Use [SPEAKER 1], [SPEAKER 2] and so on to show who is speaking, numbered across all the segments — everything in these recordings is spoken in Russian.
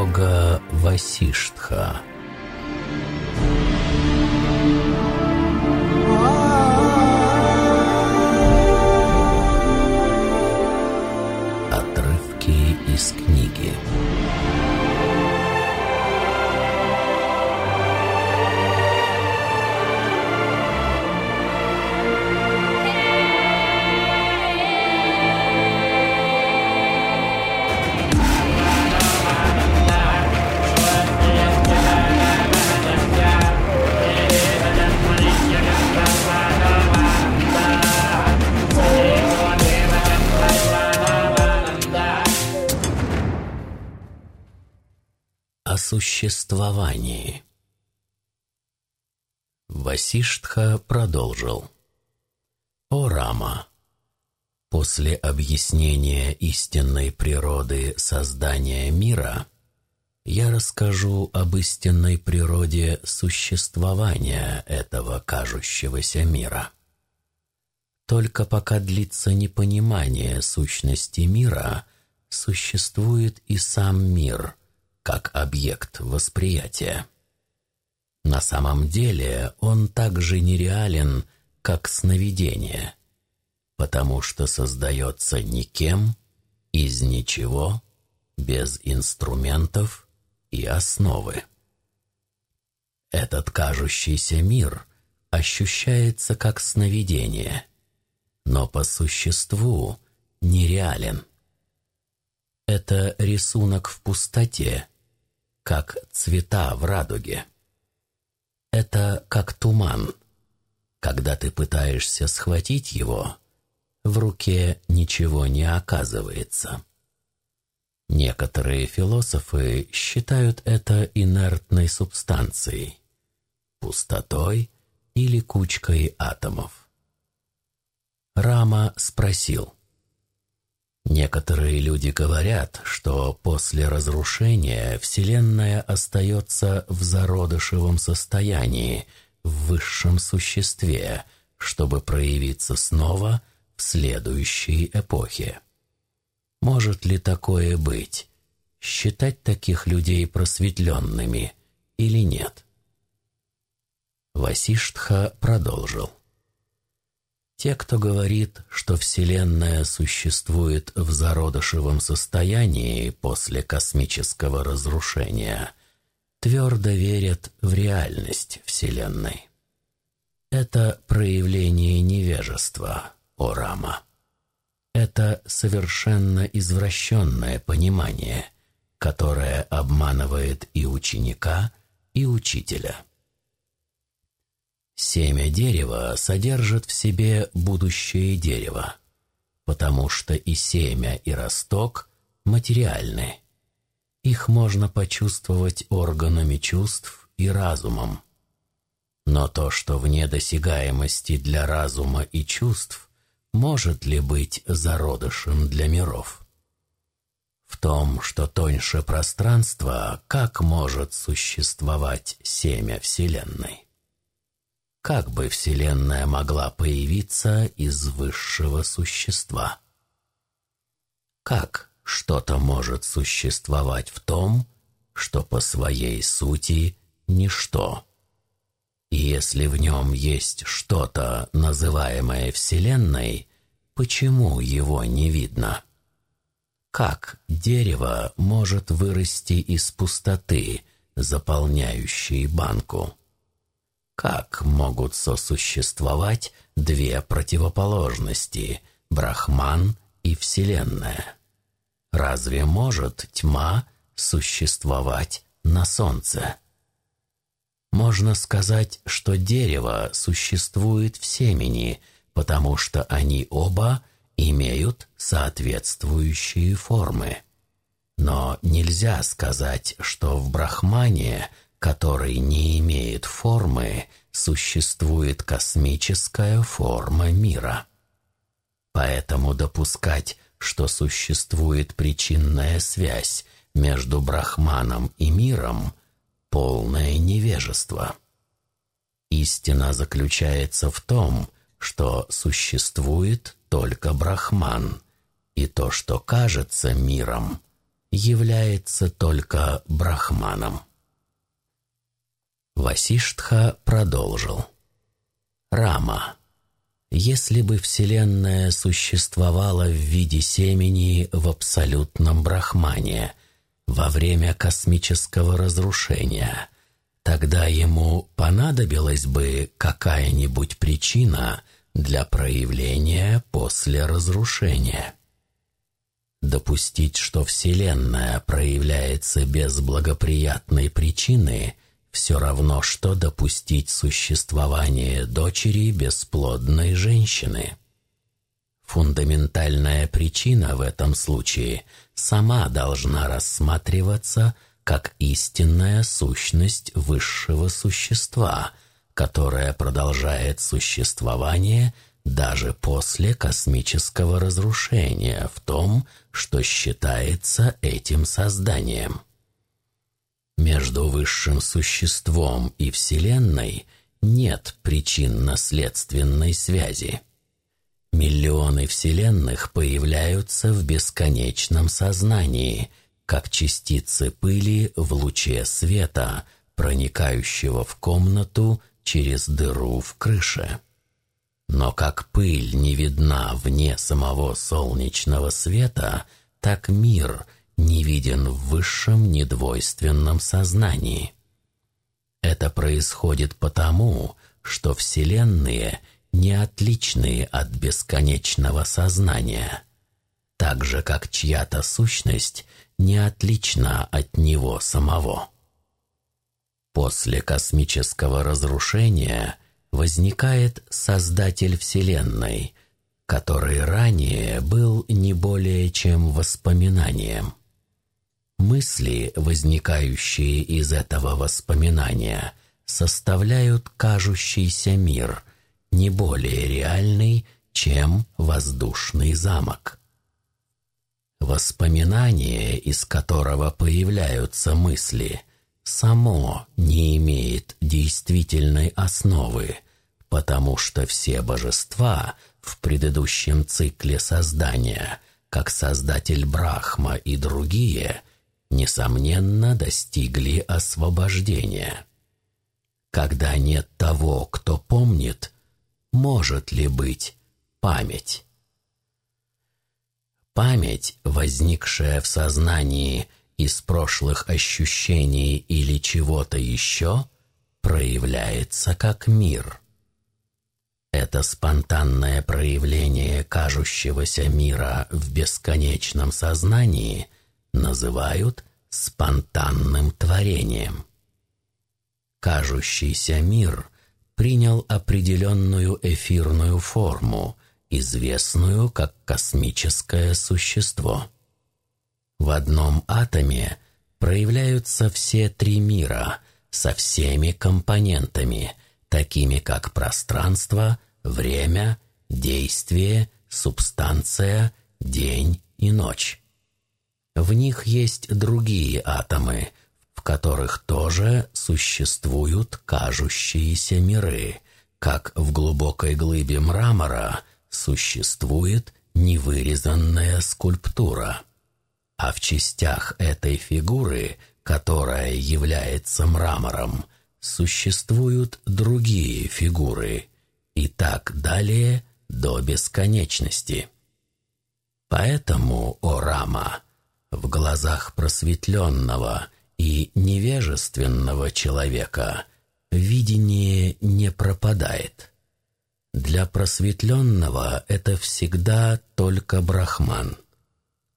[SPEAKER 1] Йога Васиштха существовании Васиштха продолжил. «О Рама! После объяснения истинной природы создания мира я расскажу об истинной природе существования этого кажущегося мира. Только пока длится непонимание сущности мира, существует и сам мир – как объект восприятия. На самом деле он так же нереален, как сновидение, потому что создается никем, из ничего, без инструментов и основы. Этот кажущийся мир ощущается как сновидение, но по существу нереален. Это рисунок в пустоте, как цвета в радуге. Это как туман. Когда ты пытаешься схватить его, в руке ничего не оказывается. Некоторые философы считают это инертной субстанцией, пустотой или кучкой атомов. Рама спросил – Некоторые люди говорят, что после разрушения Вселенная остается в зародышевом состоянии, в высшем существе, чтобы проявиться снова в следующей эпохе. Может ли такое быть? Считать таких людей просветленными или нет? Васиштха продолжил. Те, кто говорит, что Вселенная существует в зародышевом состоянии после космического разрушения, твердо верят в реальность Вселенной. Это проявление невежества, о Рама. Это совершенно извращенное понимание, которое обманывает и ученика, и учителя. Семя дерева содержит в себе будущее дерево, потому что и семя, и росток материальны. Их можно почувствовать органами чувств и разумом. Но то, что вне досягаемости для разума и чувств, может ли быть зародышем для миров? В том, что тоньше пространства, как может существовать семя Вселенной? Как бы Вселенная могла появиться из высшего существа? Как что-то может существовать в том, что по своей сути ничто? И если в нем есть что-то, называемое Вселенной, почему его не видно? Как дерево может вырасти из пустоты, заполняющей банку? Как могут сосуществовать две противоположности – Брахман и Вселенная? Разве может тьма существовать на Солнце? Можно сказать, что дерево существует в семени, потому что они оба имеют соответствующие формы. Но нельзя сказать, что в Брахмане – который не имеет формы, существует космическая форма мира. Поэтому допускать, что существует причинная связь между Брахманом и миром – полное невежество. Истина заключается в том, что существует только Брахман, и то, что кажется миром, является только брахманом. Васиштха продолжил. Рама. Если бы Вселенная существовала в виде семени в абсолютном брахмане во время космического разрушения, тогда ему понадобилась бы какая-нибудь причина для проявления после разрушения. Допустить, что Вселенная проявляется без благоприятной причины, все равно, что допустить существование дочери бесплодной женщины. Фундаментальная причина в этом случае сама должна рассматриваться как истинная сущность высшего существа, которая продолжает существование – даже после космического разрушения в том, что считается этим созданием. Между высшим существом и Вселенной нет причинно-следственной связи. Миллионы вселенных появляются в бесконечном сознании, как частицы пыли в луче света, проникающего в комнату через дыру в крыше. Но как пыль не видна вне самого солнечного света, так мир не виден в высшем недвойственном сознании. Это происходит потому, что вселенные не отличные от бесконечного сознания, так же как чья-то сущность не отлична от него самого. После космического разрушения – возникает Создатель Вселенной, который ранее был не более чем воспоминанием. Мысли, возникающие из этого воспоминания, составляют кажущийся мир, не более реальный, чем воздушный замок. Воспоминание, из которого появляются мысли, само не имеет действительной основы, потому что все божества в предыдущем цикле создания, как создатель Брахма и другие, несомненно достигли освобождения. Когда нет того, кто помнит, может ли быть память? Память, возникшая в сознании – из прошлых ощущений или чего-то еще проявляется как мир. Это спонтанное проявление кажущегося мира в бесконечном сознании называют спонтанным творением. Кажущийся мир принял определенную эфирную форму, известную как космическое существо – в одном атоме проявляются все три мира со всеми компонентами, такими как пространство, время, действие, субстанция, день и ночь. В них есть другие атомы, в которых тоже существуют кажущиеся миры, как в глубокой глыбе мрамора существует невырезанная скульптура. А в частях этой фигуры, которая является мрамором, существуют другие фигуры, и так далее до бесконечности. Поэтому, о Рама, в глазах просветленного и невежественного человека видение не пропадает. Для просветленного это всегда только брахман –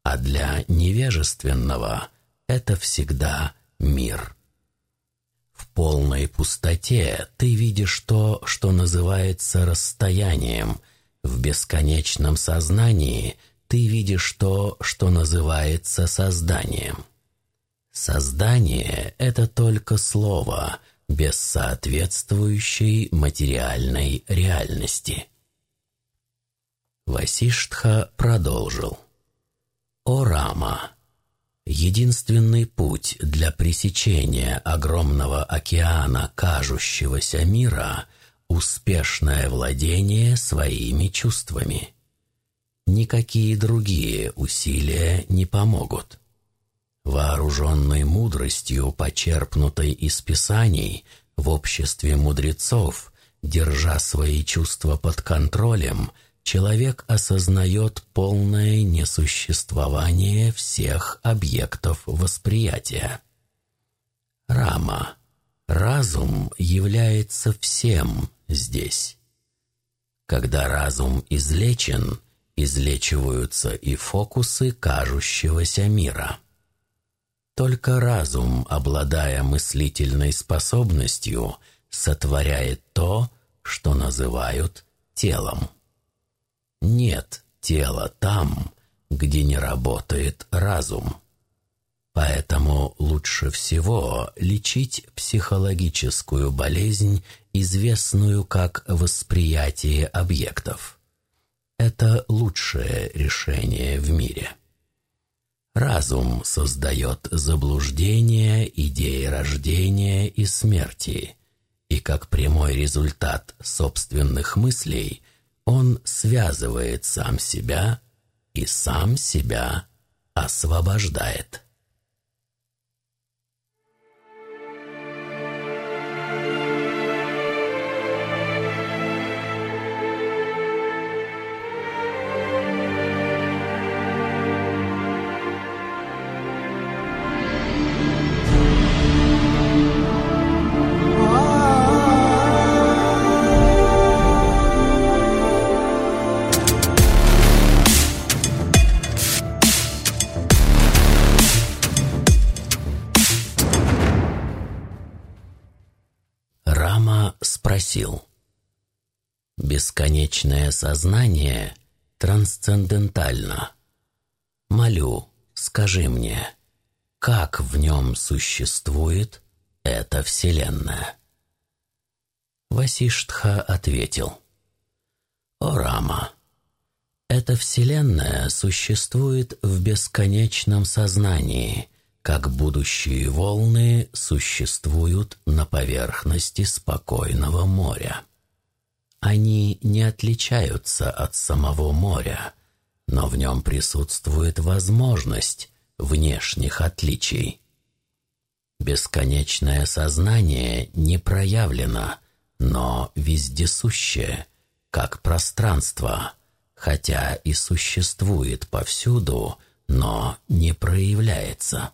[SPEAKER 1] а для невежественного это всегда мир. В полной пустоте ты видишь то, что называется расстоянием, в бесконечном сознании ты видишь то, что называется созданием. Создание — это только слово, без соответствующей материальной реальности. Васиштха продолжил. О Рама! Единственный путь для пресечения огромного океана кажущегося мира — успешное владение своими чувствами. Никакие другие усилия не помогут. Вооруженной мудростью, почерпнутой из Писаний, в обществе мудрецов, держа свои чувства под контролем, человек осознает полное несуществование всех объектов восприятия. Рама. Разум является всем здесь. Когда разум излечен, излечиваются и фокусы кажущегося мира. Только разум, обладая мыслительной способностью, сотворяет то, что называют телом. Нет тела там, где не работает разум. Поэтому лучше всего лечить психологическую болезнь, известную как восприятие объектов. Это лучшее решение в мире. Разум создает заблуждение идеи рождения и смерти, и как прямой результат собственных мыслей он связывает сам себя и сам себя освобождает. Спросил. «Бесконечное сознание трансцендентально. Молю, скажи мне, как в нем существует эта Вселенная?» Васиштха ответил. «О, Рама, эта Вселенная существует в бесконечном сознании, как будущие волны существуют на поверхности спокойного моря. Они не отличаются от самого моря, но в нем присутствует возможность внешних отличий. Бесконечное сознание не проявлено, но вездесущее, как пространство, хотя и существует повсюду, но не проявляется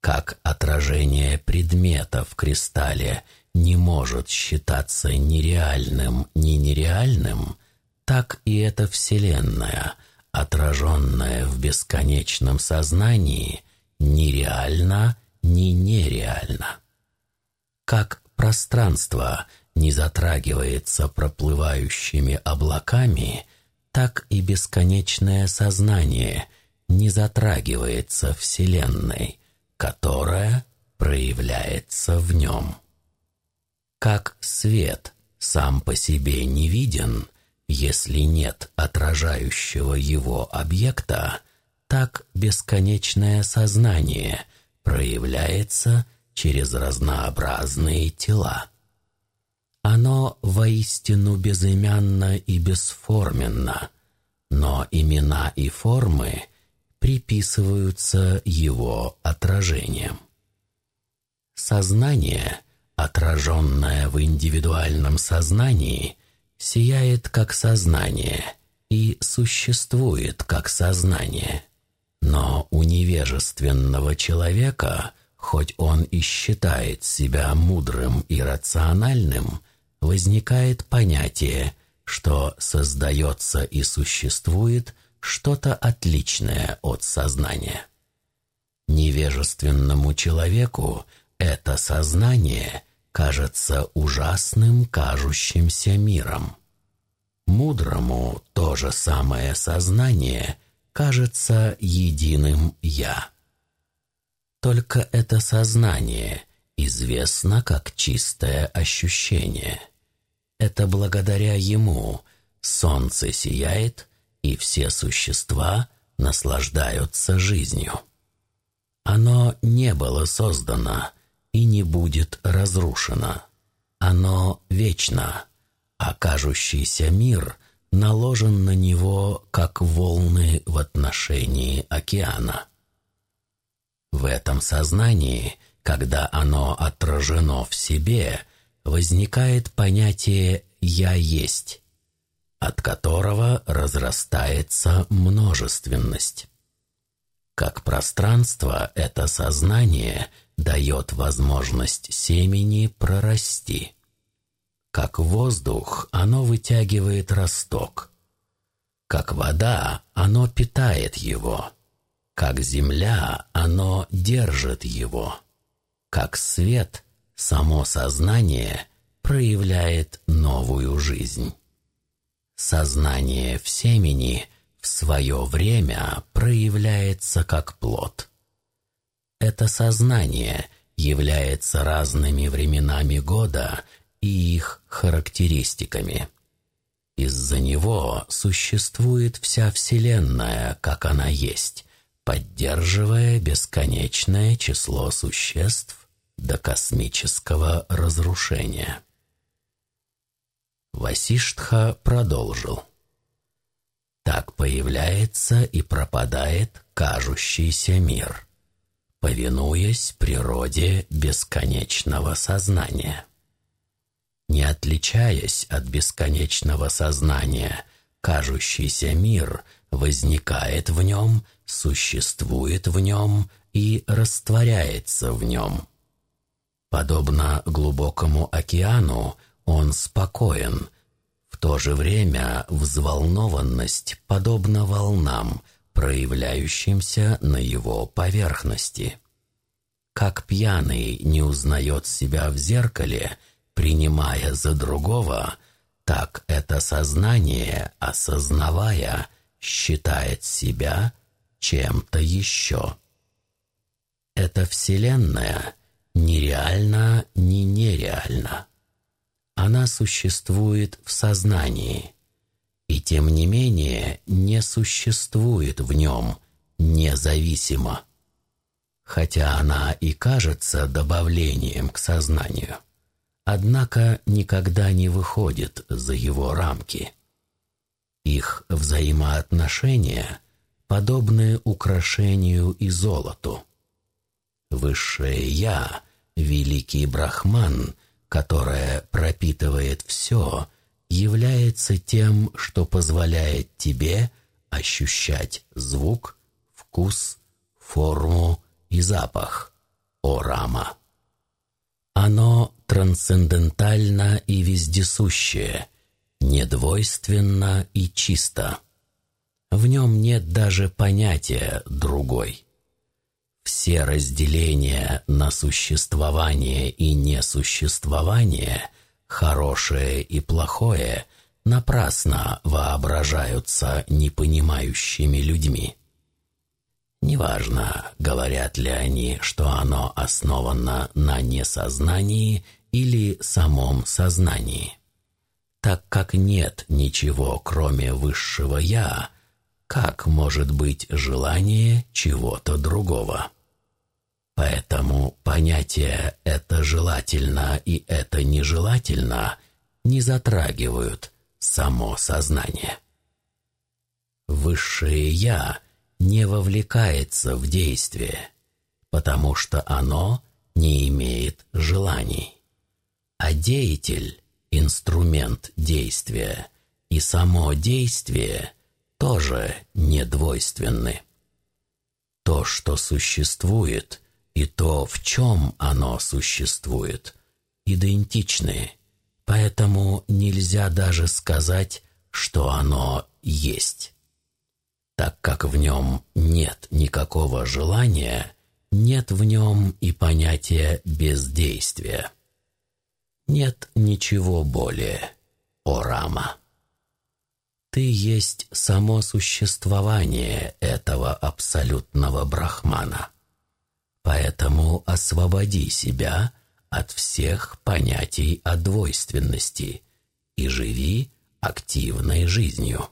[SPEAKER 1] как отражение предмета в кристалле не может считаться нереальным ни нереальным, так и эта Вселенная, отраженная в бесконечном сознании, нереальна ни нереальна. Как пространство не затрагивается проплывающими облаками, так и бесконечное сознание не затрагивается Вселенной, которая проявляется в нем. Как свет сам по себе не виден, если нет отражающего его объекта, так бесконечное сознание проявляется через разнообразные тела. Оно воистину безымянно и бесформенно, но имена и формы — приписываются его отражением. Сознание, отраженное в индивидуальном сознании, сияет как сознание и существует как сознание. Но у невежественного человека, хоть он и считает себя мудрым и рациональным, возникает понятие, что создается и существует – что-то отличное от сознания. Невежественному человеку это сознание кажется ужасным кажущимся миром. Мудрому то же самое сознание кажется единым «я». Только это сознание известно как чистое ощущение. Это благодаря ему солнце сияет, и все существа наслаждаются жизнью. Оно не было создано и не будет разрушено. Оно вечно, а кажущийся мир наложен на него, как волны в отношении океана. В этом сознании, когда оно отражено в себе, возникает понятие «я есть», от которого разрастается множественность. Как пространство это сознание дает возможность семени прорасти. Как воздух оно вытягивает росток. Как вода оно питает его. Как земля оно держит его. Как свет само сознание проявляет новую жизнь. Сознание в семени в свое время проявляется как плод. Это сознание является разными временами года и их характеристиками. Из-за него существует вся Вселенная, как она есть, поддерживая бесконечное число существ до космического разрушения. Васиштха продолжил. Так появляется и пропадает кажущийся мир, повинуясь природе бесконечного сознания. Не отличаясь от бесконечного сознания, кажущийся мир возникает в нем, существует в нем и растворяется в нем. Подобно глубокому океану, он спокоен. В то же время взволнованность подобна волнам, проявляющимся на его поверхности. Как пьяный не узнает себя в зеркале, принимая за другого, так это сознание, осознавая, считает себя чем-то еще. Эта Вселенная нереальна, не нереальна она существует в сознании, и тем не менее не существует в нем независимо, хотя она и кажется добавлением к сознанию, однако никогда не выходит за его рамки. Их взаимоотношения подобны украшению и золоту. Высшее Я, великий Брахман — которое пропитывает все, является тем, что позволяет тебе ощущать звук, вкус, форму и запах. О Рама! Оно трансцендентально и вездесущее, недвойственно и чисто. В нем нет даже понятия «другой». Все разделения на существование и несуществование, хорошее и плохое, напрасно воображаются непонимающими людьми. Неважно, говорят ли они, что оно основано на несознании или самом сознании. Так как нет ничего, кроме высшего «я», как может быть желание чего-то другого? Поэтому понятия «это желательно» и «это нежелательно» не затрагивают само сознание. Высшее «я» не вовлекается в действие, потому что оно не имеет желаний. А деятель – инструмент действия, и само действие тоже недвойственны. То, что существует – и то, в чем оно существует, идентичны, поэтому нельзя даже сказать, что оно есть. Так как в нем нет никакого желания, нет в нем и понятия бездействия. Нет ничего более, о Рама. Ты есть само существование этого абсолютного брахмана. Поэтому освободи себя от всех понятий о двойственности и живи активной жизнью.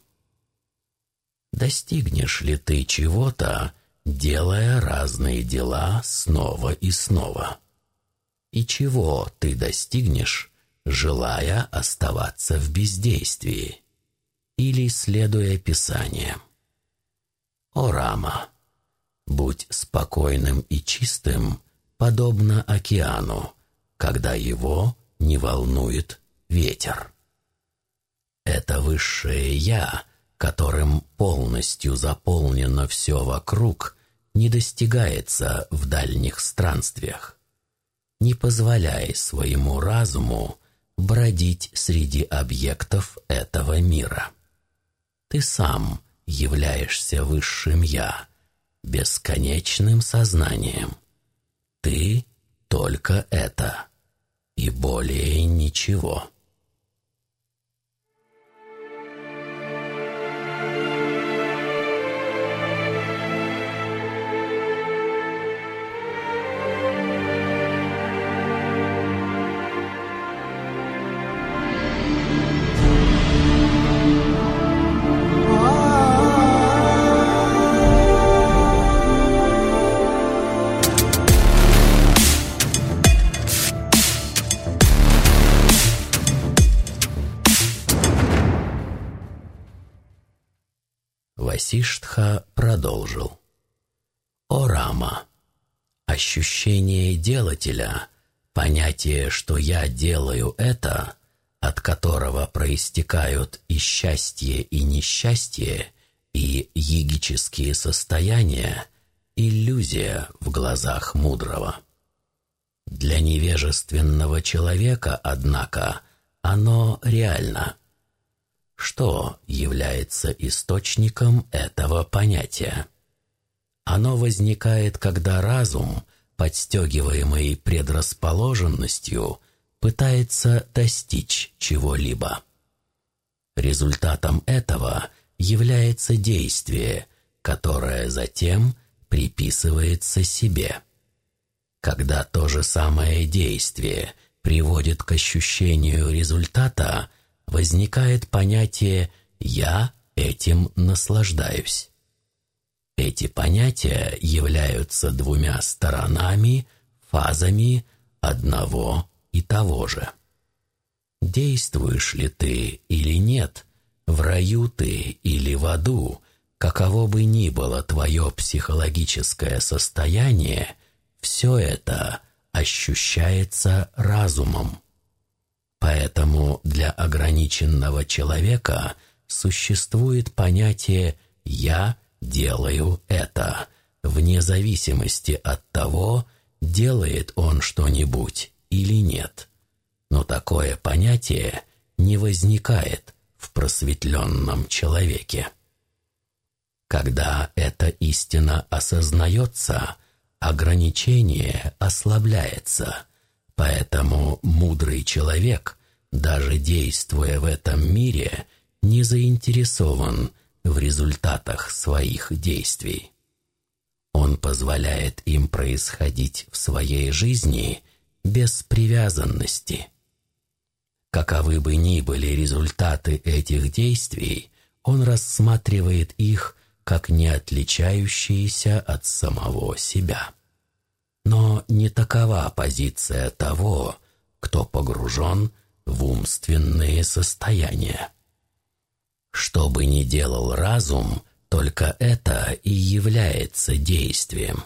[SPEAKER 1] Достигнешь ли ты чего-то, делая разные дела снова и снова? И чего ты достигнешь, желая оставаться в бездействии или следуя Писаниям? О, Рама! Будь спокойным и чистым, подобно океану, когда его не волнует ветер. Это высшее «я», которым полностью заполнено все вокруг, не достигается в дальних странствиях. Не позволяй своему разуму бродить среди объектов этого мира. Ты сам являешься высшим «я», бесконечным сознанием. Ты только это и более ничего. Делателя, понятие, что я делаю это, от которого проистекают и счастье, и несчастье, и егические состояния, иллюзия в глазах мудрого. Для невежественного человека, однако, оно реально – что является источником этого понятия? Оно возникает, когда разум, подстегиваемый предрасположенностью, пытается достичь чего-либо. Результатом этого является действие, которое затем приписывается себе. Когда то же самое действие приводит к ощущению результата, возникает понятие «я этим наслаждаюсь». Эти понятия являются двумя сторонами, фазами одного и того же. Действуешь ли ты или нет, в раю ты или в аду, каково бы ни было твое психологическое состояние, все это ощущается разумом. Поэтому для ограниченного человека существует понятие «я делаю это», вне зависимости от того, делает он что-нибудь или нет. Но такое понятие не возникает в просветленном человеке. Когда эта истина осознается, ограничение ослабляется – Поэтому мудрый человек, даже действуя в этом мире, не заинтересован в результатах своих действий. Он позволяет им происходить в своей жизни без привязанности. Каковы бы ни были результаты этих действий, он рассматривает их как не отличающиеся от самого себя. Но не такова позиция того, кто погружен в умственные состояния. Что бы ни делал разум, только это и является действием.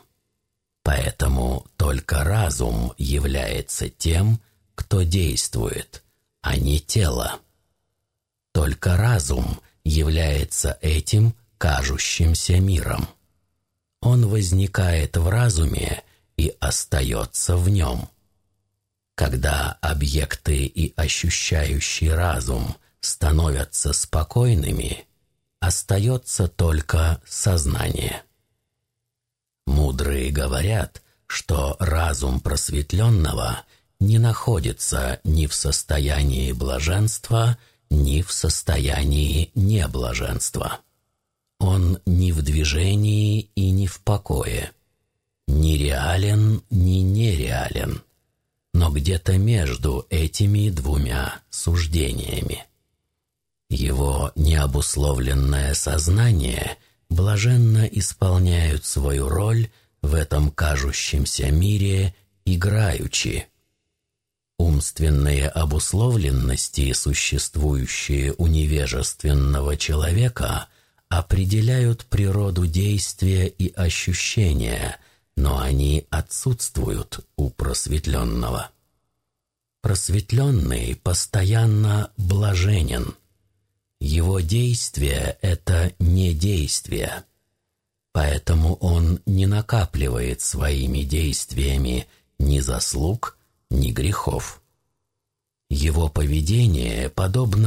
[SPEAKER 1] Поэтому только разум является тем, кто действует, а не тело. Только разум является этим кажущимся миром. Он возникает в разуме и остается в нем. Когда объекты и ощущающий разум становятся спокойными, остается только сознание. Мудрые говорят, что разум просветленного не находится ни в состоянии блаженства, ни в состоянии неблаженства. Он ни в движении и ни в покое ни реален, ни нереален, но где-то между этими двумя суждениями. Его необусловленное сознание блаженно исполняют свою роль в этом кажущемся мире играючи. Умственные обусловленности, существующие у невежественного человека, определяют природу действия и ощущения, но они отсутствуют у просветленного. Просветленный постоянно блаженен. Его действие – это не действие. Поэтому он не накапливает своими действиями ни заслуг, ни грехов. Его поведение подобно